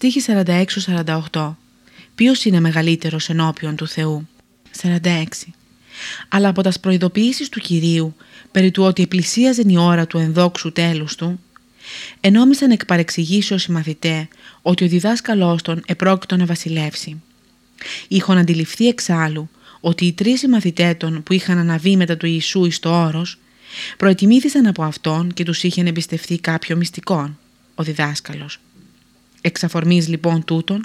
Στίχη 46-48 Ποιος είναι μεγαλύτερος ενώπιον του Θεού; 46 Αλλά από τας προειδοποιήσεις του Κυρίου περί του ότι πλησίαζε η ώρα του ενδόξου τέλους του ενόμισαν εκ παρεξηγήσεως οι μαθητέ ότι ο διδάσκαλός των επρόκειτο να βασιλεύσει. Είχαν αντιληφθεί εξάλλου ότι οι τρεις μαθητέ των που είχαν αναβεί μετά του Ιησού εις το όρος προετοιμήθησαν από αυτόν και τους είχαν εμπιστευτεί κάποιο μυστικό, ο διδάσκαλος. Εξ αφορμής λοιπόν τούτων,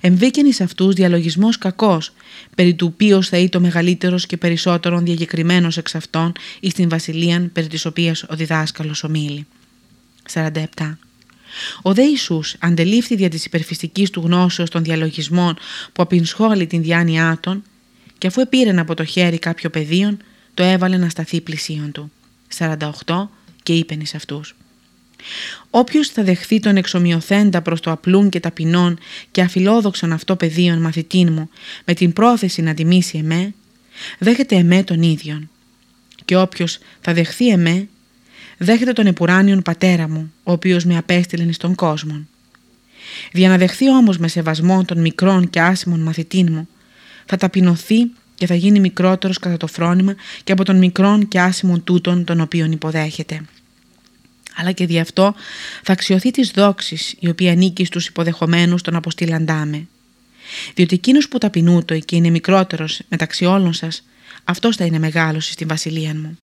εμβήκεν εις αυτούς διαλογισμός κακός, περί του ποιος θα είναι το μεγαλύτερος και περισσότερον διακεκριμένος εξ αυτών εις την βασιλείαν περί της οποίας ο διδάσκαλος ομίλει. 47. Ο δε Ιησούς αντελήφθη δια της υπερφυστικής του γνώσεως των διαλογισμών που απεινσχόλει την διάνοιά των και αφού επήρεν από το χέρι κάποιο πεδίον, το έβαλε να σταθεί πλησίον του. 48 και είπεν εις αυτούς. Όποιος θα δεχθεί τον εξομοιωθέντα προς το απλούν και ταπεινών και αφιλόδοξον αυτό πεδίον μαθητήν μου με την πρόθεση να τιμήσει εμέ, δέχεται εμέ τον ίδιον. Και όποιος θα δεχθεί εμέ, δέχεται τον επουράνιον πατέρα μου, ο οποίος με απέστειλεν στον κόσμο. Για να δεχθεί όμως με σεβασμό των μικρών και άσημων μαθητήν μου, θα ταπεινωθεί και θα γίνει μικρότερος κατά το φρόνημα και από των μικρών και άσημων τούτων των οποίων υποδέχεται. Αλλά και δι' αυτό θα αξιωθεί της δόξης η οποία ανήκει στους υποδεχομένους των αποστηλαντάμε. Διότι εκείνος που ταπεινούτο και είναι μικρότερος μεταξύ όλων σας, αυτός θα είναι μεγάλος στην βασιλεία μου.